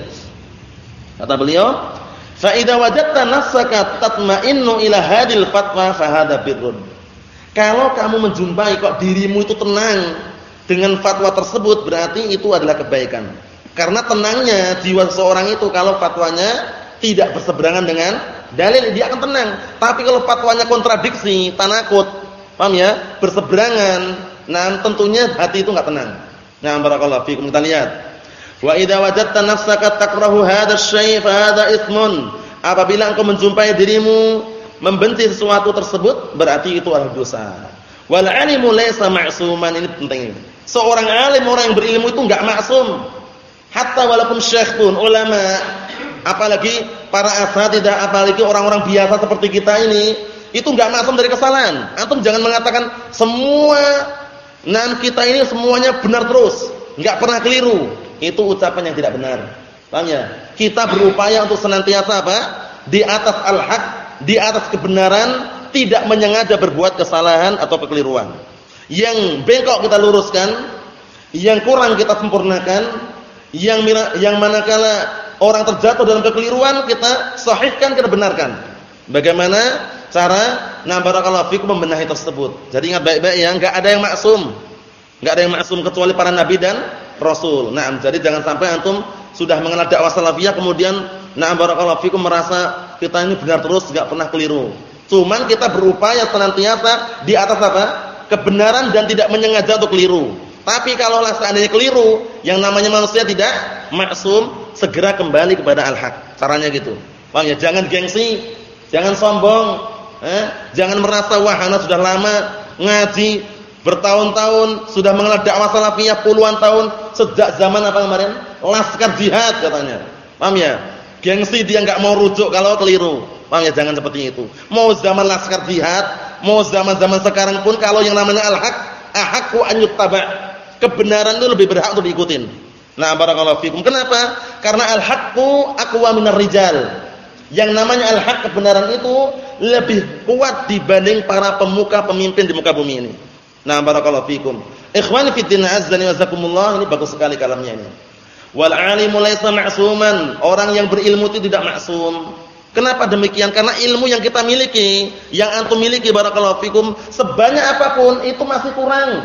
[SPEAKER 2] Kata beliau, "Fa idza wajadta nafsaka tatma'innu ila hadil fatwa fa hadha birrun." Kalau kamu menjumpai kok dirimu itu tenang dengan fatwa tersebut, berarti itu adalah kebaikan. Karena tenangnya jiwa seseorang itu kalau fatwanya tidak berseberangan dengan dalil dia akan tenang. Tapi kalau fatwanya kontradiksi, tanakut, paham ya? Berseberangan, nah tentunya hati itu enggak tenang. Nah, barakallahu fikum kita lihat. Wa idza wajadta nafsaka takrahu hadha asy-syai' fa hadha itsmun. Apabila engkau menjumpai dirimu membenci sesuatu tersebut, berarti itu adalah dosa. Wal 'alimu laysa ma'suman ini penting. Seorang alim orang yang berilmu itu enggak maksum. Hatta walaupun syekh pun, ulama, apalagi para asatidah, apalagi orang-orang biasa seperti kita ini, itu enggak masuk dari kesalahan. Antum jangan mengatakan semua nan kita ini semuanya benar terus, enggak pernah keliru. Itu ucapan yang tidak benar. Paham ya? Kita berupaya untuk senantiasa apa? Di atas al-haq, di atas kebenaran, tidak menyengaja berbuat kesalahan atau kekeliruan. Yang bengkok kita luruskan, yang kurang kita sempurnakan, yang yang manakala orang terjatuh dalam kekeliruan kita sahihkan kita benarkan. Bagaimana cara nah barakallahu fikum membenahi tersebut. Jadi ingat baik-baik ya, enggak ada yang maksum. Enggak ada yang maksum kecuali para nabi dan rasul. Nah, jadi jangan sampai antum sudah mengenal dakwah salafiyah kemudian nah barakallahu fikum merasa kita ini benar terus enggak pernah keliru. Cuman kita berupaya senantiasa di atas apa? kebenaran dan tidak menyengaja untuk keliru. Tapi kalau seandainya keliru, yang namanya manusia tidak maksum, segera kembali kepada al-haq. Caranya gitu. Paham ya? Jangan gengsi, jangan sombong, eh? jangan merasa wah ana sudah lama ngaji bertahun-tahun, sudah mengenal dakwah salafiyah puluhan tahun sejak zaman apa kemarin? Laskar jihad katanya. Paham ya? Gengsi dia enggak mau rujuk kalau keliru. Paham ya? Jangan seperti itu. Mau zaman laskar jihad, mau zaman-zaman sekarang pun kalau yang namanya al-haq, ahaqu an yuttaba' kebenaran itu lebih berhak untuk diikutin. Nah, barakallahu fikum. Kenapa? Karena al-haqqu aqwa minar rijal. Yang namanya al-haq kebenaran itu lebih kuat dibanding para pemuka pemimpin di muka bumi ini. Nah, barakallahu fikum. Ikhwani fi din azza wa jazakumullah, ini bagus sekali kalamnya ini. Wal alimu laisa ma'suman. Orang yang berilmu itu tidak maksum. Kenapa demikian? Karena ilmu yang kita miliki, yang antum miliki barakallahu fikum, sebanyak apa pun itu masih kurang.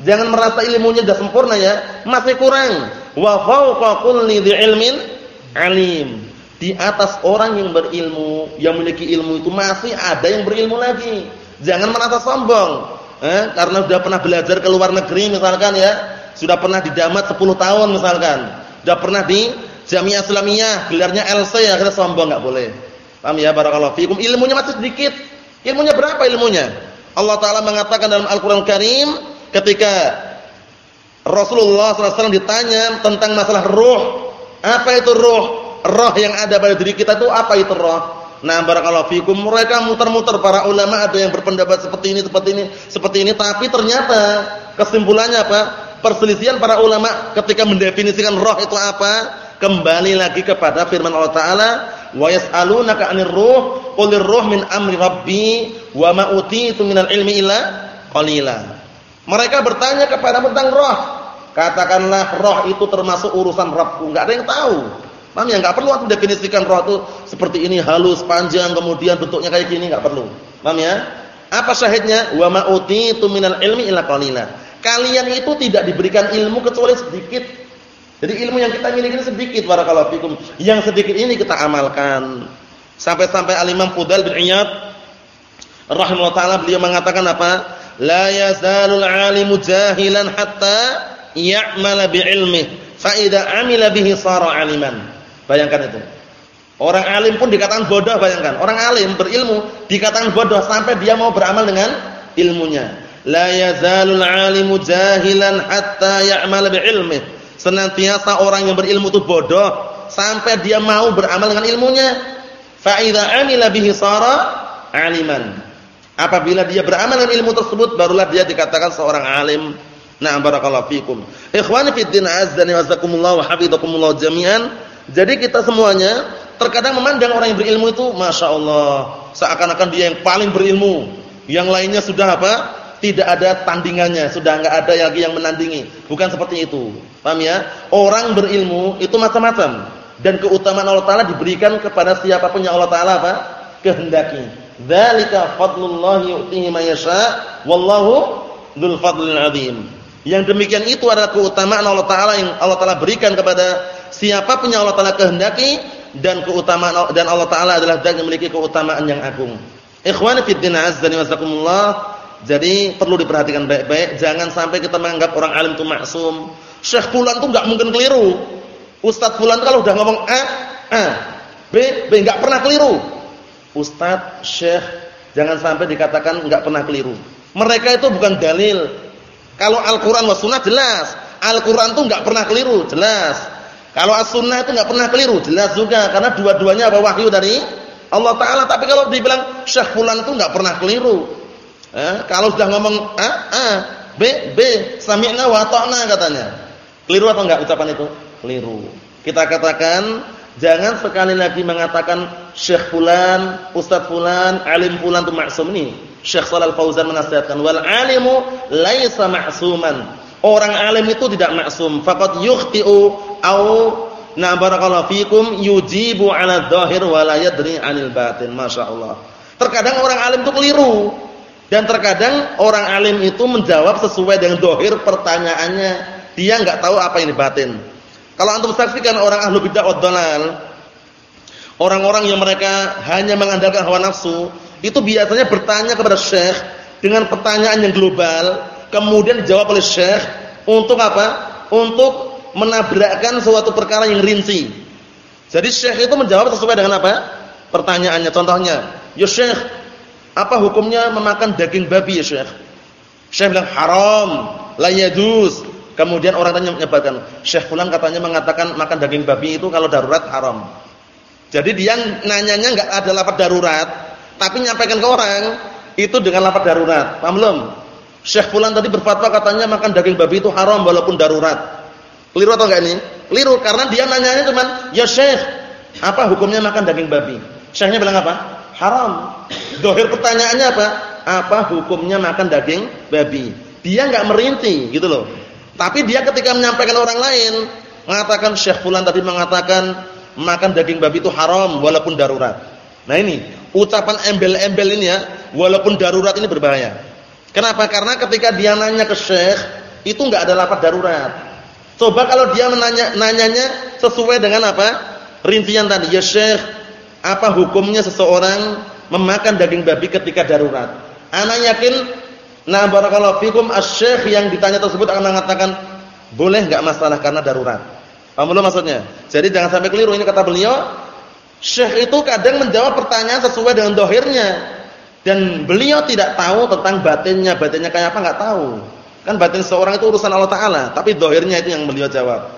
[SPEAKER 2] Jangan merasa ilmunya sudah sempurna ya, masih kurang. Wa fawqa kulli ilmin alim. Di atas orang yang berilmu, yang memiliki ilmu itu masih ada yang berilmu lagi. Jangan merasa sombong. Eh, karena sudah pernah belajar ke luar negeri misalkan ya, sudah pernah di damat 10 tahun misalkan. Sudah pernah di Jamiah Islamiyah, gelarnya LC ya, kita sombong enggak boleh. Paham ya barakallahu fikum. Ilmunya masih sedikit. Ilmunya berapa ilmunya? Allah taala mengatakan dalam Al-Qur'an Karim, ketika Rasulullah SAW ditanya tentang masalah ruh, apa itu ruh? Roh yang ada pada diri kita itu apa itu roh? Nah, barakallahu fikum, mereka muter-muter para ulama ada yang berpendapat seperti ini, seperti ini, seperti ini, tapi ternyata kesimpulannya apa? Perselisihan para ulama ketika mendefinisikan roh itu apa? Kembali lagi kepada firman Allah Taala, "Wa yas'alunaka 'anir ruh, qulir ruh min amri rabbi, wa ma utitu minal ilmi illa qalila." Mereka bertanya kepada tentang roh. Katakanlah roh itu termasuk urusan Rabbku. Enggak ada yang tahu. Paham ya? Enggak perlu aku definisikan roh itu seperti ini halus, panjang, kemudian bentuknya kayak gini, enggak perlu. Paham ya? Apa syahidnya? Wa ma utitu minal ilmi illa qalila. Kalian itu tidak diberikan ilmu kecuali sedikit. Jadi ilmu yang kita miliki ini sedikit barakallahu fikum. Yang sedikit ini kita amalkan. Sampai-sampai Al-Imam Fudail bin Iyad rahimahullah taala beliau mengatakan apa? La yazalul alimu jahilan hatta ya'mala bi'ilmih idza amila bihi sara aliman bayangkan itu. Orang alim pun dikatakan bodoh bayangkan. Orang alim berilmu dikatakan bodoh sampai dia mau beramal dengan ilmunya. La yazalul alimu jahilan hatta ya'mala bi'ilmih senantiasa orang yang berilmu itu bodoh sampai dia mau beramal dengan ilmunya. Fa idza amila bihi sara aliman Apabila dia beramal dengan ilmu tersebut barulah dia dikatakan seorang alim. Na'am barakallahu fikum. Ikhwani fid din azdani wasakumullah wa hafizakumullah jami'an. Jadi kita semuanya terkadang memandang orang yang berilmu itu Masya Allah seakan-akan dia yang paling berilmu. Yang lainnya sudah apa? Tidak ada tandingannya, sudah enggak ada lagi yang menandingi. Bukan seperti itu. Paham ya? Orang berilmu itu macam-macam dan keutamaan Allah taala diberikan kepada siapa pun yang Allah taala apa? kehendaki. Dzalika fadlullah yu'tihi man yasha wallahu dzul fadlil 'adzim. Yang demikian itu adalah keutamaan Allah taala yang Allah taala berikan kepada siapa pun yang Allah taala kehendaki dan keutamaan dan Allah taala adalah zat yang memiliki keutamaan yang agung. Ikhwani fid din azza wa. Jadi perlu diperhatikan baik-baik, jangan sampai kita menganggap orang alim itu maksum. Syekh fulan itu enggak mungkin keliru. Ustaz fulan kalau udah ngomong A, A, B, B enggak pernah keliru. Ustaz, Syekh jangan sampai dikatakan enggak pernah keliru. Mereka itu bukan dalil. Kalau Al-Qur'an was sunnah jelas. Al-Qur'an itu enggak pernah keliru, jelas. Kalau As-Sunnah itu enggak pernah keliru, jelas juga karena dua-duanya apa wahyu dari Allah taala. Tapi kalau dibilang Syekh fulan itu enggak pernah keliru. Eh, kalau sudah ngomong A, A, B, B, sami'na wa ta'na katanya. Keliru atau enggak ucapan itu? Keliru. Kita katakan jangan sekali lagi mengatakan Syekh fulan, Ustaz fulan, alim fulan itu maksum ini. Syekh Shalal Fauzan menasihatkan wal alimu laisa ma'suman. Orang alim itu tidak maksum, faqad yukhti'u au na barakallahu fikum yujibu 'ala dhahir wa la yadri 'anil batin. Masyaallah. Terkadang orang alim itu keliru dan terkadang orang alim itu menjawab sesuai dengan dohir pertanyaannya. Dia enggak tahu apa yang di batin. Kalau antum saksikan orang ahlu bid'ah wad dalal, orang-orang yang mereka hanya mengandalkan hawa nafsu, itu biasanya bertanya kepada syekh dengan pertanyaan yang global, kemudian dijawab oleh syekh untuk apa? Untuk menabrakkan suatu perkara yang rinci. Jadi syekh itu menjawab sesuai dengan apa? Pertanyaannya. Contohnya, "Ya syekh, apa hukumnya memakan daging babi ya syekh?" Syekh bilang haram, la yajuz. Kemudian orang tanya menyebarkan, "Syekh fulan katanya mengatakan makan daging babi itu kalau darurat haram." Jadi dia nanyanya enggak ada lafaz darurat, tapi nyampaikan ke orang itu dengan lafaz darurat. Paham belum? Syekh fulan tadi berfatwa katanya makan daging babi itu haram walaupun darurat. Keliru atau enggak ini? Keliru karena dia nanyanya cuman, "Ya Syekh, apa hukumnya makan daging babi?" Syekhnya bilang apa? Haram. Dohir pertanyaannya apa? Apa hukumnya makan daging babi? Dia enggak merinci gitu loh. Tapi dia ketika menyampaikan orang lain mengatakan Syekh fulan tadi mengatakan makan daging babi itu haram walaupun darurat. Nah ini, ucapan embel-embel ini ya, walaupun darurat ini berbahaya. Kenapa? Karena ketika dia nanya ke syekh, itu enggak ada lafaz darurat. Coba kalau dia menanya nanyanya sesuai dengan apa? Rincian tadi, ya syekh, apa hukumnya seseorang memakan daging babi ketika darurat? Ana yakin nah barakallahu fikum asy-syekh yang ditanya tersebut akan mengatakan boleh enggak masalah karena darurat. Belum maksudnya? Jadi jangan sampai keliru ini kata beliau, syekh itu kadang menjawab pertanyaan sesuai dengan dohirnya. Dan beliau tidak tahu tentang batinnya, batinnya kayak apa enggak tahu. Kan batin seorang itu urusan Allah taala, tapi dohirnya itu yang beliau jawab.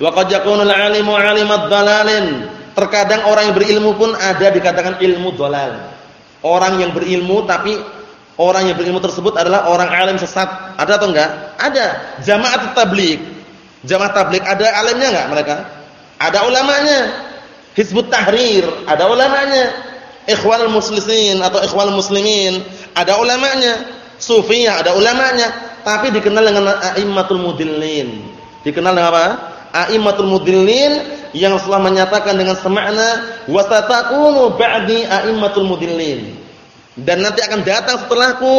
[SPEAKER 2] Wa 'alimu 'alimat dhalalin. Terkadang orang yang berilmu pun ada dikatakan ilmu dhalal. Orang yang berilmu tapi orang yang berilmu tersebut adalah orang alim sesat. Ada atau enggak? Ada. Jamaah tabligh. Jamaah tabligh ada alimnya enggak mereka? Ada ulamanya. Hizbut Tahrir, ada ulamanya. Ikhwanul Muslimin atau Ikhwanul Muslimin, ada ulamanya. Sufiyah ada ulamanya, tapi dikenal dengan a'immatul mudillin. Dikenal dengan apa? A'immatul mudillin yang telah menyatakan dengan semakna wasatakunu ba'di a'immatul mudillin. Dan nanti akan datang setelahku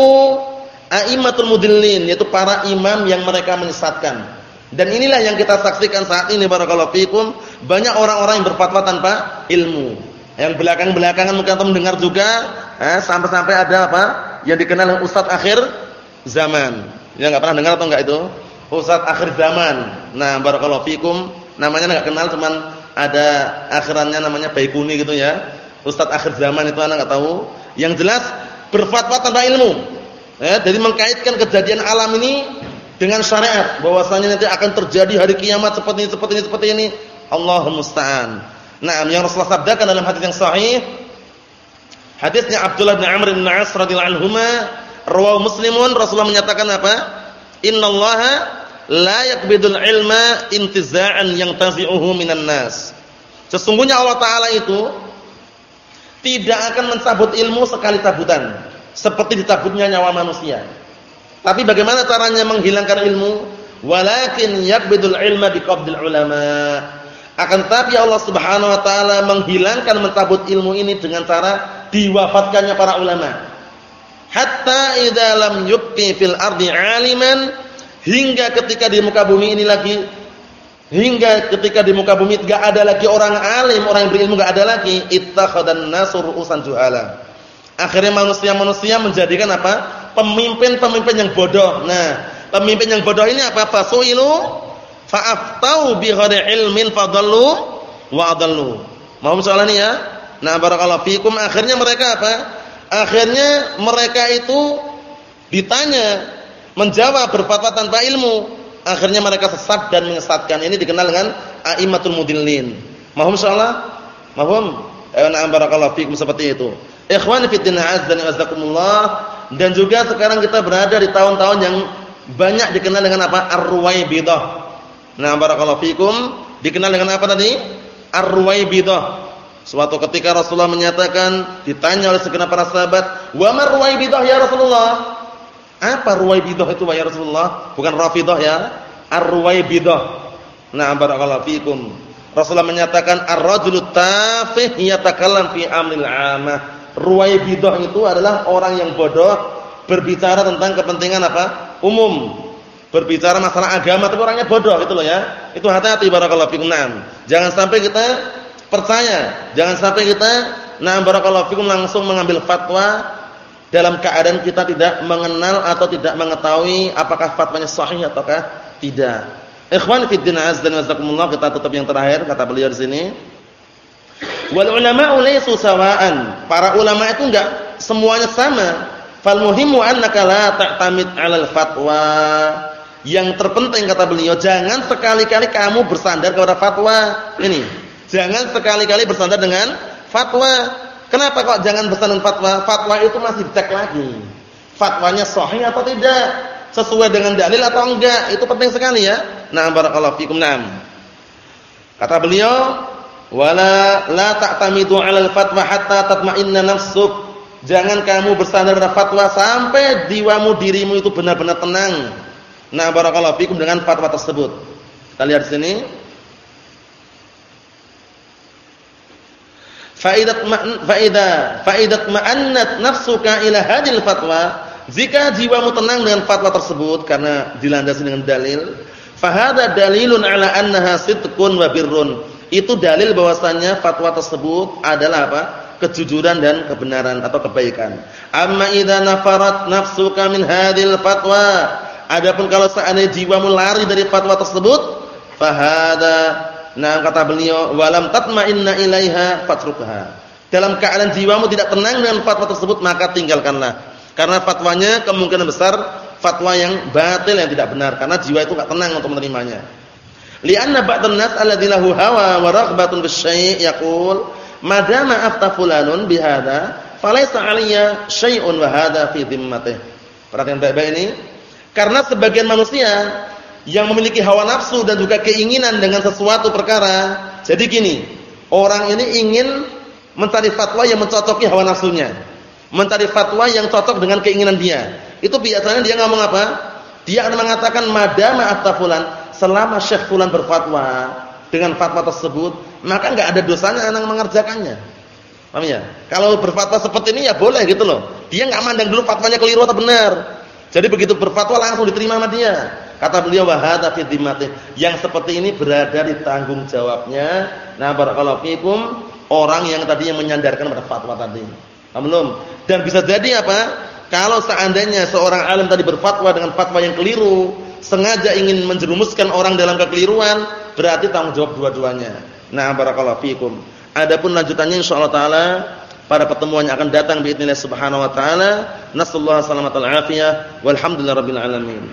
[SPEAKER 2] a'immatul mudillin yaitu para imam yang mereka menyesatkan. Dan inilah yang kita saksikan saat ini barakallahu fikum, banyak orang-orang yang berfatwa tanpa ilmu. Yang belakang-belakangan mungkin antum mendengar juga, eh, sampai-sampai ada apa? Yang dikenal dengan ustaz akhir zaman. Ya enggak pernah dengar atau enggak itu? Ustaz akhir zaman. Nah, barakallahu fikum, namanya enggak kenal cuman ada akhirannya namanya Baikuni gitu ya. Ustaz akhir zaman itu anak enggak tahu. Yang jelas berfatwa tanpa ilmu. Eh, jadi mengkaitkan kejadian alam ini dengan syariat bahwasanya nanti akan terjadi hari kiamat seperti ini seperti ini seperti ini. Allahumma musta'an. Nah, yang Rasulullah sabdakan dalam hadis yang sahih, hadisnya Abdullah bin Amr bin As radhiyallahu anhuma, rawahu Muslimun, Rasulullah menyatakan apa? Innallaha la yaqbidul ilma intiza'an yang tazi'uhu minan nas. Sesungguhnya Allah taala itu tidak akan mencabut ilmu sekali cabutan seperti dicabutnya nyawa manusia. Tapi bagaimana caranya menghilangkan ilmu? Walakin yaqbidul ilma biqabdil ulama. Akan tapi Allah Subhanahu wa taala menghilangkan mencabut ilmu ini dengan cara diwafatkannya para ulama hatta idza lam yubqi fil ardi aliman hingga ketika di muka bumi ini lagi hingga ketika di muka bumi tidak ada lagi orang alim, orang yang berilmu enggak ada lagi, ittakhadan nasur usan juhala. Akhirnya manusia-manusia menjadikan apa? Pemimpin-pemimpin yang bodoh. Nah, pemimpin yang bodoh ini apa? Fasuilu fa'aftau bi ghairi ilmin fadallu wa adallu. Mau soalan ini ya? Nah, barakallahu fikum akhirnya mereka apa? Akhirnya mereka itu ditanya, menjawab berfatwa tanpa ilmu. Akhirnya mereka sesat dan menyesatkan. Ini dikenal dengan a'immatul mudillin. Mahum insyaallah? Mahum? Ayo na'am barakallahu fikum seperti itu. Ikhwani fi din azza wa dan juga sekarang kita berada di tahun-tahun yang banyak dikenal dengan apa? Ar-Ruwaibidah. Nah, barakallahu fikum dikenal dengan apa tadi? Ar-Ruwaibidah. Suatu ketika Rasulullah menyatakan ditanya oleh segenap para sahabat, "Wa ma ruwaibidah ya Rasulullah?" Apa ruwaibidah itu ya Rasulullah? Bukan rafidah ya. Ar-ruwaibidah. Nah, barakallahu fikum. Rasulullah menyatakan ar-rajulu tafih yatakallam fi amril 'amah. Ruwaibidah itu adalah orang yang bodoh berbicara tentang kepentingan apa? Umum. Berbicara masalah agama tapi orangnya bodoh gitu loh ya. Itu hati-hati barakallahu fikum. Nah, jangan sampai kita Percaya, jangan sampai kita nah barakallahu fikum langsung mengambil fatwa dalam keadaan kita tidak mengenal atau tidak mengetahui apakah fatwanya sahih ataukah tidak. Ikhwan fi din azza wa kita tutup yang terakhir kata beliau di sini. Wal ulama'u laysu sawa'an. Para ulama itu enggak semuanya sama. Fal muhimmu annaka la ta'tamid 'alal fatwa. Yang terpenting kata beliau jangan sekali-kali kamu bersandar kepada fatwa. Ini Jangan sekali-kali bersandar dengan fatwa. Kenapa kok jangan bersandar fatwa? Fatwa itu masih dicek lagi. Fatwanya sahih atau tidak? Sesuai dengan dalil atau enggak? Itu penting sekali ya. Nah, barakallahu fikum. Naam. Kata beliau, "Wala la ta'tamidu 'alal fatwa hatta tatma'inna nafsuk." Jangan kamu bersandar pada fatwa sampai jiwamu dirimu itu benar-benar tenang. Nah, barakallahu fikum dengan fatwa tersebut. Kita lihat di sini. faidat faida faidat ma'annat nafsuka ila hadil fatwa jika jiwamu tenang dengan fatwa tersebut karena dilandasi dengan dalil fahada dalilun ala annaha sidqun wa birrun itu dalil bahwasannya fatwa tersebut adalah apa kejujuran dan kebenaran atau kebaikan amma idza nafarat nafsuka min hadil fatwa adapun kalau seandainya jiwamu lari dari fatwa tersebut fahada Nah kata beliau, walam tatma'inna ilaiha fatrukha. Dalam keadaan jiwamu tidak tenang dengan fatwa tersebut maka tinggalkanlah. Karena fatwanya kemungkinan besar fatwa yang batil yang tidak benar karena jiwa itu enggak tenang untuk menerimanya. Li'anna ba'dhan nas alladzi lahu hawa wa raghbatun bisyai' yaqul madama afta fulanun bihadza falaysa 'alayya syai'un wa hadza fi dhimmatihi. Perhatian baik-baik ini. Karena sebagian manusia yang memiliki hawa nafsu dan juga keinginan dengan sesuatu perkara. Jadi gini, orang ini ingin mencari fatwa yang mencocoki hawa nafsunya. Mencari fatwa yang cocok dengan keinginan dia. Itu biasanya dia ngomong apa? Dia akan mengatakan madama fulan, selama Syekh fulan berfatwa dengan fatwa tersebut, maka enggak ada dosanya anak mengerjakannya. Paham ya? Kalau berfatwa seperti ini ya boleh gitu loh. Dia enggak mandang dulu fatwanya keliru atau benar. Jadi begitu berfatwa langsung diterima sama dia. Kata beliau wahada fi Yang seperti ini berada di tanggung jawabnya. Nah, barakallahu fikum orang yang tadinya menyandarkan pada fatwa tadi. Belum. Dan bisa jadi apa? Kalau seandainya seorang alim tadi berfatwa dengan fatwa yang keliru, sengaja ingin menjerumuskan orang dalam kekeliruan, berarti tanggung jawab dua-duanya. Nah, barakallahu fikum. Adapun lanjutannya insyaallah taala pada pertemuan yang akan datang biidznillah subhanahu wa taala. Nasallahu salamatan afiyah walhamdulillahirabbil alamin.